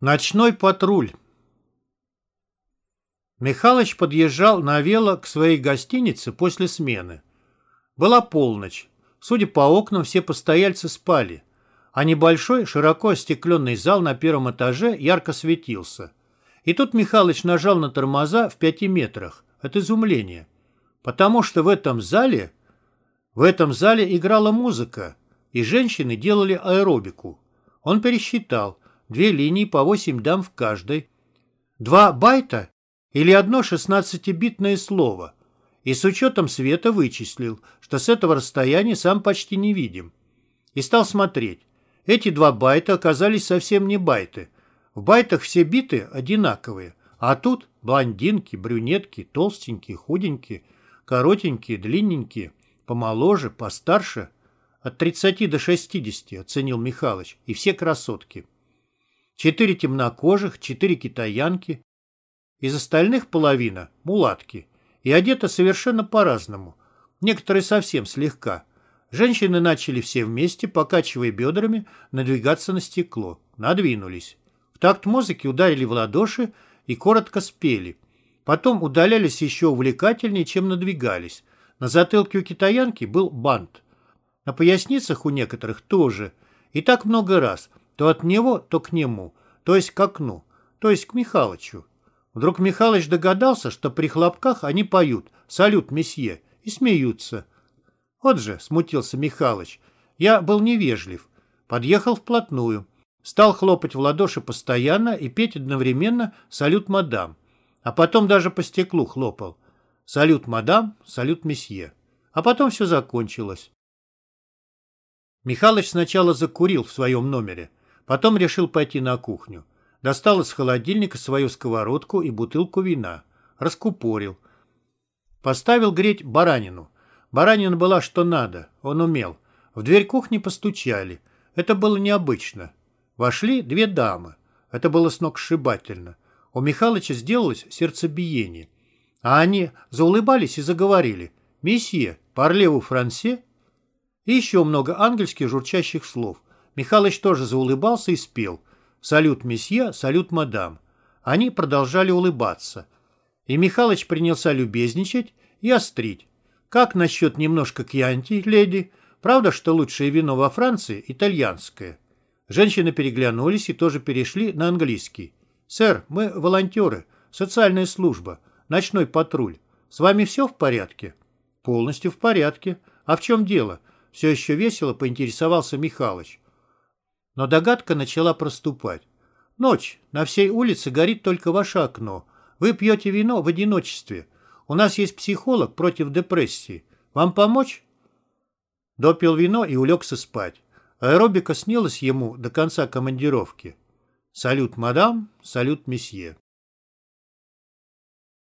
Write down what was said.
Ночной патруль. Михалыч подъезжал на вело к своей гостинице после смены. Была полночь. Судя по окнам, все постояльцы спали, а небольшой, широко остекленный зал на первом этаже ярко светился. И тут Михалыч нажал на тормоза в пяти метрах от изумления, потому что в этом зале, в этом зале играла музыка, и женщины делали аэробику. Он пересчитал – две линии по 8 дам в каждой, два байта или одно 16-битное слово, и с учетом света вычислил, что с этого расстояния сам почти не видим. И стал смотреть. Эти два байта оказались совсем не байты. В байтах все биты одинаковые, а тут блондинки, брюнетки, толстенькие, худенькие, коротенькие, длинненькие, помоложе, постарше. От 30 до 60, оценил Михалыч, и все красотки четыре темнокожих, четыре китаянки. Из остальных половина – мулатки. И одеты совершенно по-разному. Некоторые совсем слегка. Женщины начали все вместе, покачивая бедрами, надвигаться на стекло. Надвинулись. В такт музыки ударили в ладоши и коротко спели. Потом удалялись еще увлекательнее, чем надвигались. На затылке у китаянки был бант. На поясницах у некоторых тоже. И так много раз – то от него, то к нему, то есть к окну, то есть к Михалычу. Вдруг Михалыч догадался, что при хлопках они поют «Салют, месье» и смеются. Вот же, смутился Михалыч, я был невежлив. Подъехал вплотную, стал хлопать в ладоши постоянно и петь одновременно «Салют, мадам», а потом даже по стеклу хлопал. «Салют, мадам», «Салют, месье». А потом все закончилось. Михалыч сначала закурил в своем номере, Потом решил пойти на кухню. Достал из холодильника свою сковородку и бутылку вина. Раскупорил. Поставил греть баранину. Баранина была что надо, он умел. В дверь кухни постучали. Это было необычно. Вошли две дамы. Это было сногсшибательно. У Михалыча сделалось сердцебиение. А они заулыбались и заговорили. «Месье, парлеву франсе?» И еще много ангельских журчащих слов. Михалыч тоже заулыбался и спел «Салют, месье, салют, мадам». Они продолжали улыбаться. И Михалыч принялся любезничать и острить. «Как насчет немножко кьянти, леди? Правда, что лучшее вино во Франции – итальянское?» Женщины переглянулись и тоже перешли на английский. «Сэр, мы волонтеры, социальная служба, ночной патруль. С вами все в порядке?» «Полностью в порядке. А в чем дело?» Все еще весело поинтересовался Михалыч. Но догадка начала проступать. «Ночь. На всей улице горит только ваше окно. Вы пьете вино в одиночестве. У нас есть психолог против депрессии. Вам помочь?» Допил вино и улегся спать. Аэробика снилась ему до конца командировки. «Салют, мадам, салют, месье».